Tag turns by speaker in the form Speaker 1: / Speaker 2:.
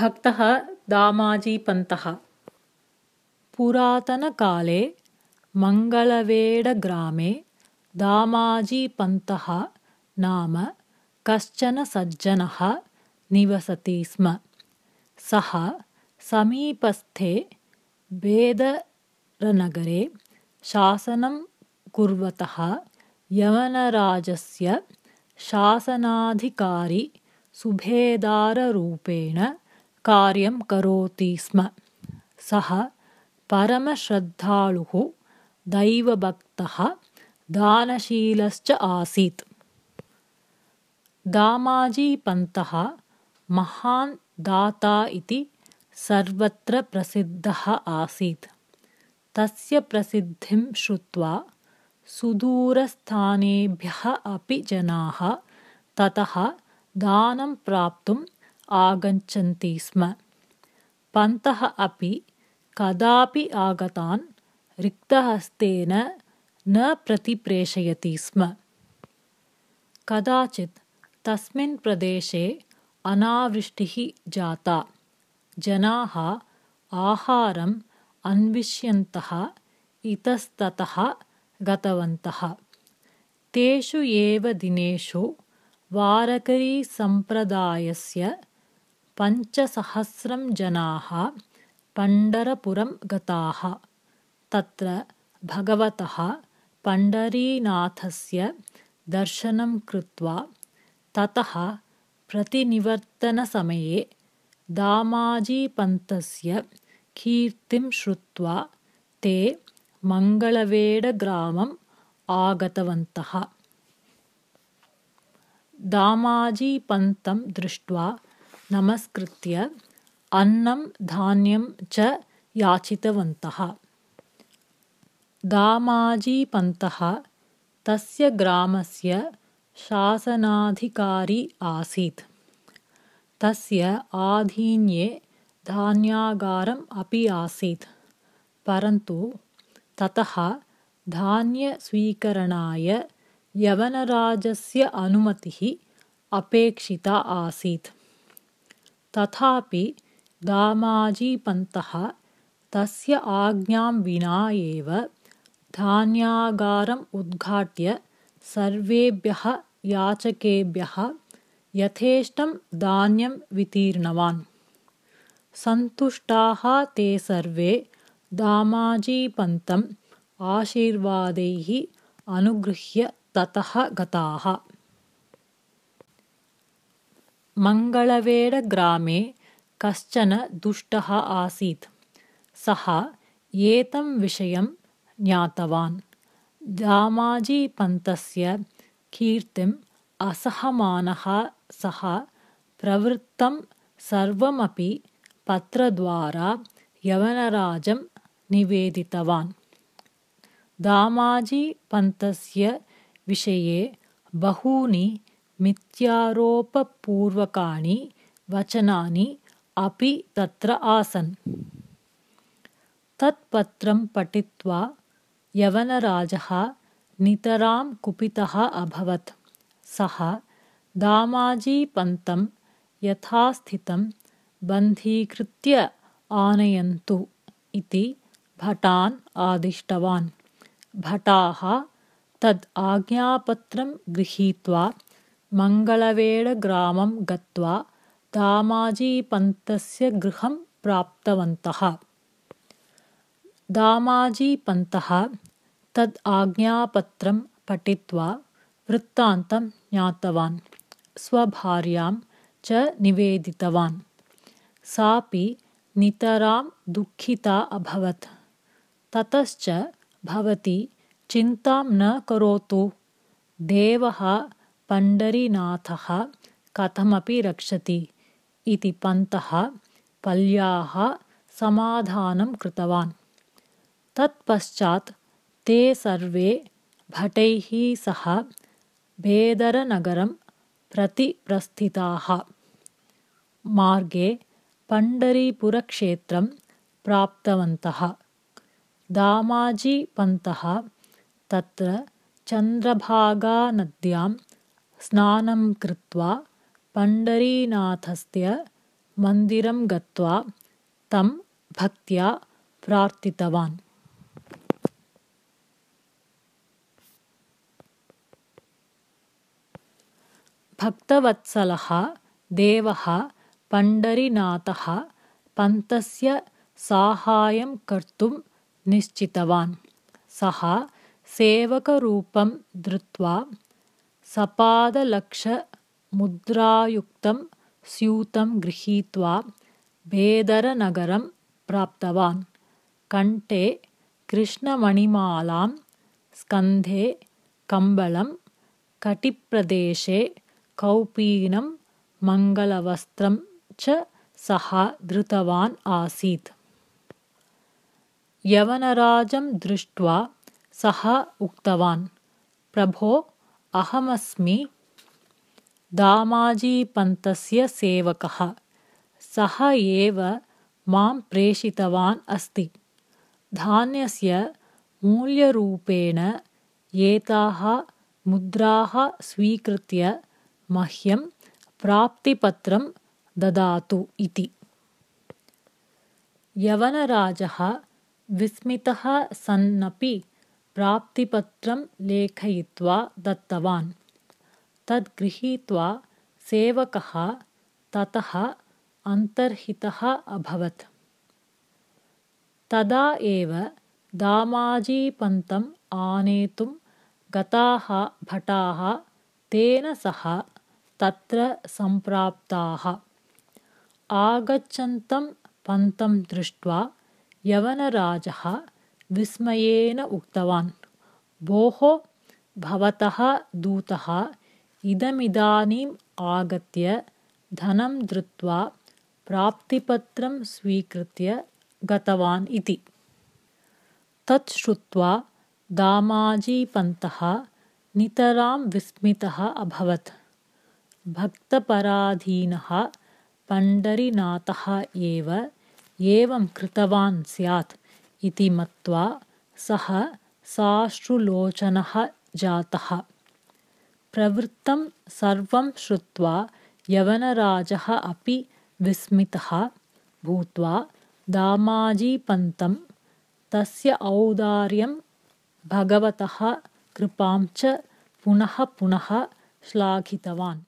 Speaker 1: भक्तः दामाजीपन्तः। पुरातनकाले मङ्गलवेडग्रामे दामाजीपन्तः नाम कश्चन सज्जनः निवसति स्म। सः समीपस्थे बेदरनगरे शासनं कुर्वतः यवनराजस्य शासनाधिकारी सुभेदाररूपेण कार्यं करोति स्म। सः परमश्रद्धालुः दैवभक्तः दानशीलश्च आसीत्। दामाजीपन्तः महान् दाता इति सर्वत्र प्रसिद्धः आसीत्। तस्य प्रसिद्धिं श्रुत्वा सुदूरस्थानेभ्यः अपि जनाः ततः दानं प्राप्तुम् आगच्छन्ति स्म। पन्तः अपि कदापि आगतान् रिक्तहस्तेन न प्रतिप्रेषयति स्म। कदाचित् तस्मिन् प्रदेशे अनावृष्टिः जाता। जनाः आहारम् अन्विष्यन्तः इतस्ततः गतवन्तः। तेषु एव दिनेषु वारकरीसम्प्रदायस्य पञ्चसहस्रं जनाः पण्डरपुरं गताः। तत्र भगवतः पण्डरीनाथस्य दर्शनं कृत्वा ततः प्रतिनिवर्तनसमये दामाजीपन्तस्य कीर्तिं श्रुत्वा ते मङ्गलवेडग्रामम् आगतवन्तः। दामाजीपन्तं दृष्ट्वा नमस्कृत्य अन्नं धान्यं च याचितवन्तः। दामाजीपन्तः तस्य ग्रामस्य शासनाधिकारी आसीत्। तस्य आधीन्ये धान्यागारम् अपि आसीत् परन्तु ततः धान्यस्वीकरणाय यवनराजस्य अनुमतिः अपेक्षिता आसीत् तथापि दामाजीपन्तः तस्य आज्ञां विना एव धान्यागारम् उद्घाट्य सर्वेभ्यः याचकेभ्यः यथेष्टं धान्यं वितीर्णवान्। सन्तुष्टाः ते सर्वे दामाजीपन्तम् आशीर्वादैः अनुगृह्य ततः गताः मङ्गलवेडग्रामे कश्चन दुष्टः आसीत्। सः एतं विषयं ज्ञातवान्। दामाजीपन्तस्य कीर्तिम् असहमानः सः प्रवृत्तं सर्वमपि पत्रद्वारा यवनराजं निवेदितवान्। दामाजीपन्तस्य विषये बहूनि मिथ्यारोपपूर्वकाणि वचनानि अपि तत्र आसन्। तत् पत्रं पठित्वा यवनराजः नितरां कुपितः अभवत्। सः दामाजीपन्तं यथास्थितं बन्धीकृत्य आनयन्तु इति भटान् आदिष्टवान्। भटाः तद् आज्ञापत्रं गृहीत्वा मङ्गलवेडग्रामं गत्वा दामाजीपन्तस्य गृहं प्राप्तवन्तः। दामाजीपन्तः तद् आज्ञापत्रं पठित्वा वृत्तान्तं ज्ञातवान्। स्वभार्यां च निवेदितवान्। सापि नितरां दुःखिता अभवत्। ततश्च भवती चिन्तां न करोतु। देवः पण्डरीनाथः कथमपि रक्षति इति पन्तः पल्ल्याः समाधानं कृतवान्। तत्पश्चात् ते सर्वे भटैः सह बेदरनगरं प्रति प्रस्थिताः मार्गे पण्डरीपुरक्षेत्रं प्राप्तवन्तः। दामाजीपन्तः तत्र चन्द्रभागानद्यां स्नानं कृत्वा पण्डरीनाथस्य मन्दिरं गत्वा तं भक्त्या प्रार्थितवान्। भक्तवत्सलः देवः पण्डरीनाथः पन्तस्य साहाय्यं कर्तुं निश्चितवान्। सः सेवकरूपं धृत्वा सपादलक्षमुद्रायुक्तं स्यूतं गृहीत्वा बेदरनगरं प्राप्तवान्। कण्ठे कृष्णमणिमालां स्कन्धे कम्बलं कटिप्रदेशे कौपीनं मङ्गलवस्त्रं च सः धृतवान् आसीत्। यवनराजं दृष्ट्वा सः उक्तवान् प्रभो अहमस्मि। दामाजीपन्तस्य सेवकः। सः एव मां प्रेषितवान् अस्ति। धान्यस्य मूल्यरूपेण एताः मुद्राः स्वीकृत्य मह्यं प्राप्तिपत्रं ददातु इति। यवनराजः विस्मितः सन्नपि प्राप्तिपत्रं लेखयित्वा दत्तवान्। तद् गृहीत्वा सेवकः ततः अन्तर्हितः अभवत्। तदा एव दामाजीपन्तम् आनेतुं गताः भटाः तेन सह तत्र सम्प्राप्ताः। आगच्छन्तं पन्तं दृष्ट्वा यवनराजः विस्मयेन उक्तवान्। भोः भवतः दूतः इदमिदानीम् आगत्य धनं धृत्वा प्राप्तिपत्रं स्वीकृत्य गतवान् इति। तत् श्रुत्वा दामाजीपन्तः नितरां विस्मितः अभवत्। भक्तपराधीनः पण्डरीनाथः एव एवं कृतवान् स्यात् इति मत्वा सः साश्रुलोचनः जातः। प्रवृत्तं सर्वं श्रुत्वा यवनराजः अपि विस्मितः भूत्वा दामाजीपन्तं तस्य औदार्यं भगवतः कृपां च पुनः पुनः श्लाघितवान्